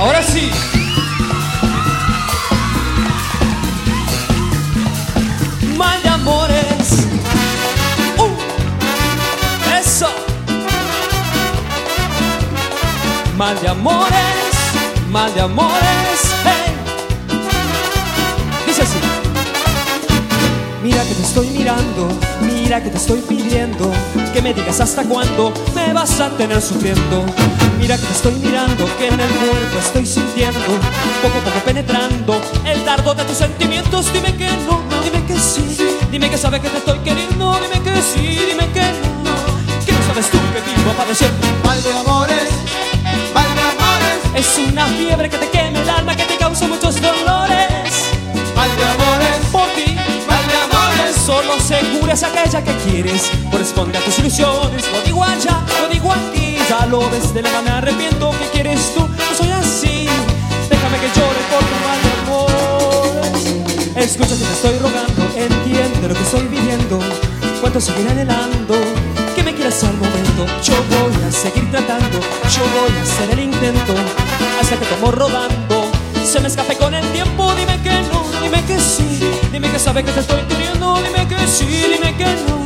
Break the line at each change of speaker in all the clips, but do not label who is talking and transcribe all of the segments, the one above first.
Ahora sí. Mal de amores. Uh, eso. Mal de amores, mal de amores. Hey. Dice así. Mira que te estoy mirando, mira que te estoy pidiendo que me digas hasta cuándo me vas a tener sufriendo. Mira que te estoy mirando, que en el cuerpo estoy sintiendo, poco a poco penetrando el dardo de tus sentimientos. Dime que no, dime que sí, dime que sabes que te estoy queriendo, dime que sí, dime que no. Que no sabes tú que vivo padeciendo.
Mal de amores, mal de amores,
Es una fiebre que te quema el alma, que te causa muchos dolores.
mal de amores,
Por ti,
mal de amores,
Solo segura es aquella que quieres Corresponde a tus ilusiones. Lo digo allá, lo digo aquí Ya lo ves de la me arrepiento. ¿Qué quieres tú? No soy así. Déjame que llore por tu mal de amores Escucha que te estoy rogando Entiende lo que estoy viviendo. Cuánto seguir anhelando Que me quieras al momento. Yo voy a seguir tratando Yo voy a hacer el intento. Hasta que tomo rodando Se me escape con el tiempo. Dime que no, dime que sí. Dime que sabes que te estoy queriendo Dime que sí, dime que no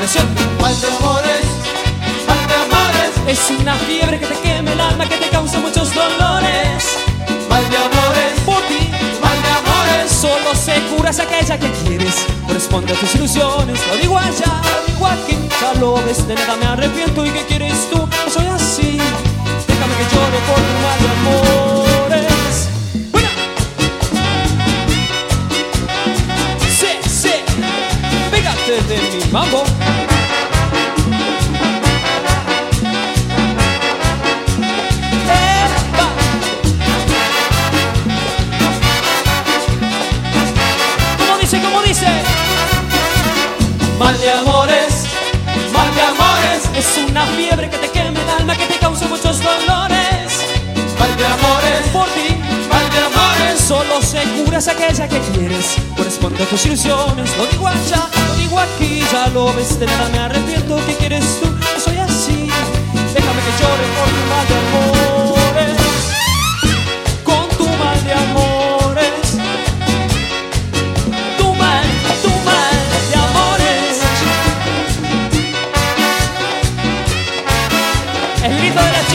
mal de amores, mal de amores,
Es una fiebre que te quema el alma Que te causa muchos dolores.
Mal de amores,
Por ti
mal de amores,
Solo se cura es aquella que quieres Corresponde a tus ilusiones. Lo digo allá, lo digo aquí Ya lo ves, de nada me arrepiento. ¿Y qué quieres tú? Soy así. Déjame que llore por tu mal de mi mambo
mal de amores, mal de amores,
Es una fiebre que te quema el alma, que te causa muchos dolores.
mal de amores,
Por ti,
mal de amores,
solo se cura aquella que quieres. Corresponde a tus ilusiones. Lo digo allá, lo digo aquí, ya lo ves, de nada me arrepiento. ¿Qué quieres tú?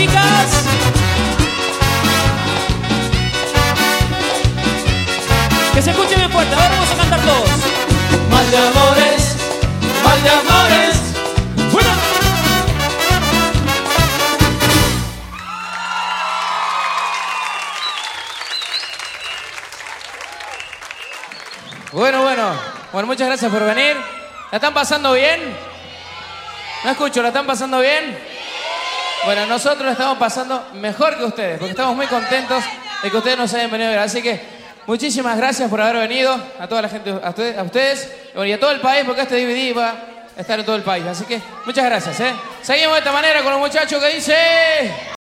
Chicas. Que se escuche bien fuerte, ahora vamos a cantar todos.
mal de amores, mal de amores,
Bueno.
Bueno, bueno. Bueno, muchas gracias por venir. ¿La están pasando bien? No escucho, ¿la están pasando bien? Bueno, nosotros estamos pasando mejor que ustedes, porque estamos muy contentos de que ustedes nos hayan venido a ver. Así que muchísimas gracias por haber venido, a toda la gente, a ustedes, a ustedes y a todo el país, porque este DVD va a estar en todo el país. Así que muchas gracias. ¿eh? Seguimos de esta manera con los muchachos que dice...